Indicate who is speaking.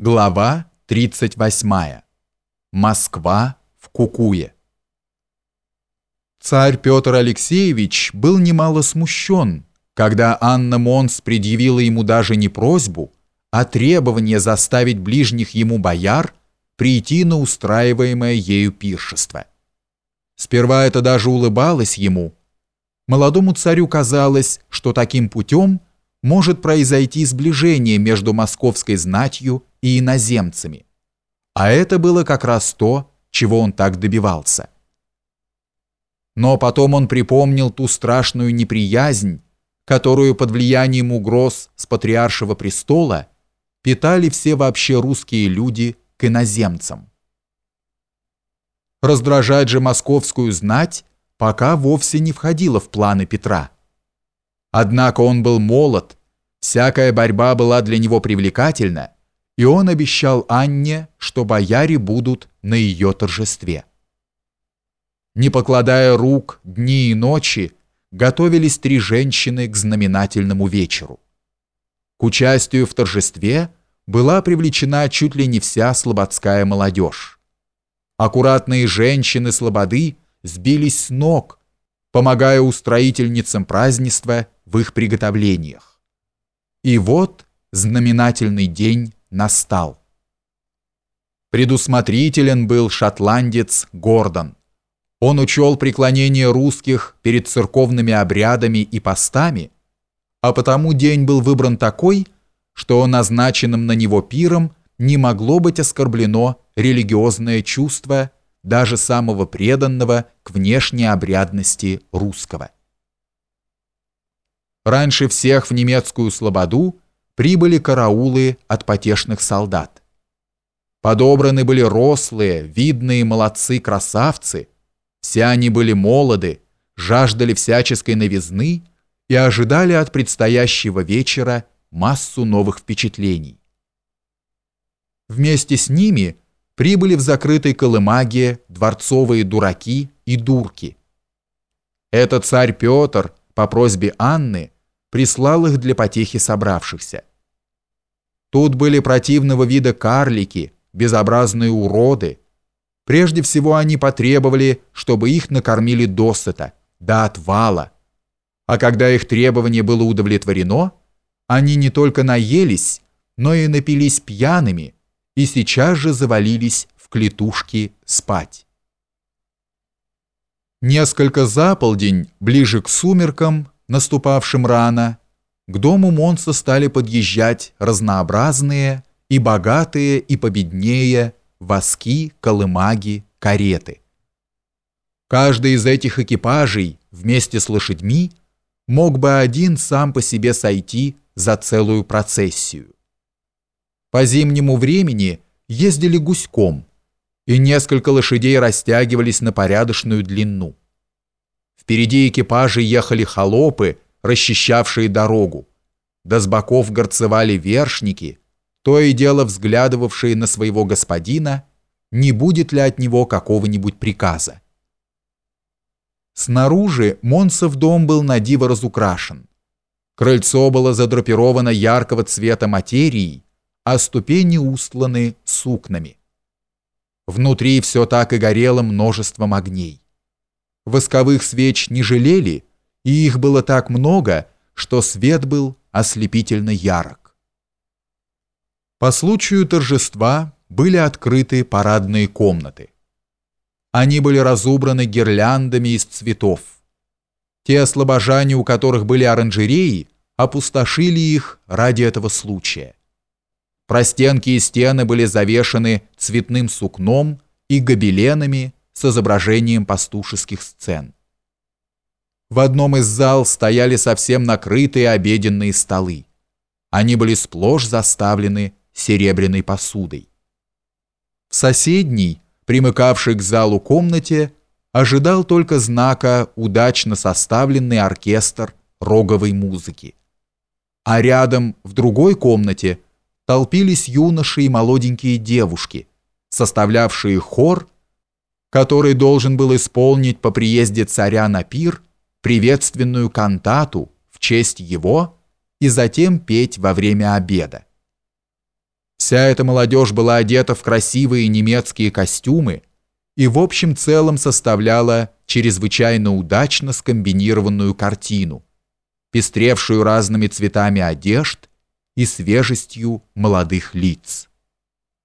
Speaker 1: Глава 38. Москва в Кукуе. Царь Петр Алексеевич был немало смущен, когда Анна Монс предъявила ему даже не просьбу, а требование заставить ближних ему бояр прийти на устраиваемое ею пиршество. Сперва это даже улыбалось ему. Молодому царю казалось, что таким путем может произойти сближение между московской знатью и иноземцами. А это было как раз то, чего он так добивался. Но потом он припомнил ту страшную неприязнь, которую под влиянием угроз с патриаршего престола питали все вообще русские люди к иноземцам. Раздражать же московскую знать пока вовсе не входило в планы Петра. Однако он был молод, всякая борьба была для него привлекательна, и он обещал Анне, что бояре будут на ее торжестве. Не покладая рук дни и ночи, готовились три женщины к знаменательному вечеру. К участию в торжестве была привлечена чуть ли не вся слободская молодежь. Аккуратные женщины слободы сбились с ног, помогая устроительницам празднества в их приготовлениях. И вот знаменательный день настал. Предусмотрителен был шотландец Гордон. Он учел преклонение русских перед церковными обрядами и постами, а потому день был выбран такой, что назначенным на него пиром не могло быть оскорблено религиозное чувство даже самого преданного к внешней обрядности русского. Раньше всех в немецкую слободу прибыли караулы от потешных солдат. Подобраны были рослые, видные молодцы-красавцы, все они были молоды, жаждали всяческой новизны и ожидали от предстоящего вечера массу новых впечатлений. Вместе с ними прибыли в закрытой колымаге дворцовые дураки и дурки. Этот царь Петр по просьбе Анны прислал их для потехи собравшихся. Тут были противного вида карлики, безобразные уроды. Прежде всего они потребовали, чтобы их накормили досыта, до отвала. А когда их требование было удовлетворено, они не только наелись, но и напились пьяными и сейчас же завалились в клетушки спать. Несколько за полдень, ближе к сумеркам, наступавшим рано, к дому Монса стали подъезжать разнообразные и богатые, и победнее воски, колымаги, кареты. Каждый из этих экипажей вместе с лошадьми мог бы один сам по себе сойти за целую процессию. По зимнему времени ездили гуськом, и несколько лошадей растягивались на порядочную длину. Впереди экипажей ехали холопы, расчищавшие дорогу, да с боков горцевали вершники, то и дело взглядывавшие на своего господина, не будет ли от него какого-нибудь приказа. Снаружи Монсов дом был надиво разукрашен. Крыльцо было задрапировано яркого цвета материей, а ступени устланы сукнами. Внутри все так и горело множеством огней. Восковых свеч не жалели, и их было так много, что свет был ослепительно ярок. По случаю торжества были открыты парадные комнаты. Они были разубраны гирляндами из цветов. Те ослобожане, у которых были оранжереи, опустошили их ради этого случая. Простенки и стены были завешаны цветным сукном и гобеленами с изображением пастушеских сцен. В одном из зал стояли совсем накрытые обеденные столы. Они были сплошь заставлены серебряной посудой. В соседней, примыкавшей к залу комнате, ожидал только знака удачно составленный оркестр роговой музыки. А рядом, в другой комнате, толпились юноши и молоденькие девушки, составлявшие хор, который должен был исполнить по приезде царя на пир приветственную кантату в честь его и затем петь во время обеда. Вся эта молодежь была одета в красивые немецкие костюмы и в общем целом составляла чрезвычайно удачно скомбинированную картину, пестревшую разными цветами одежд и свежестью молодых лиц.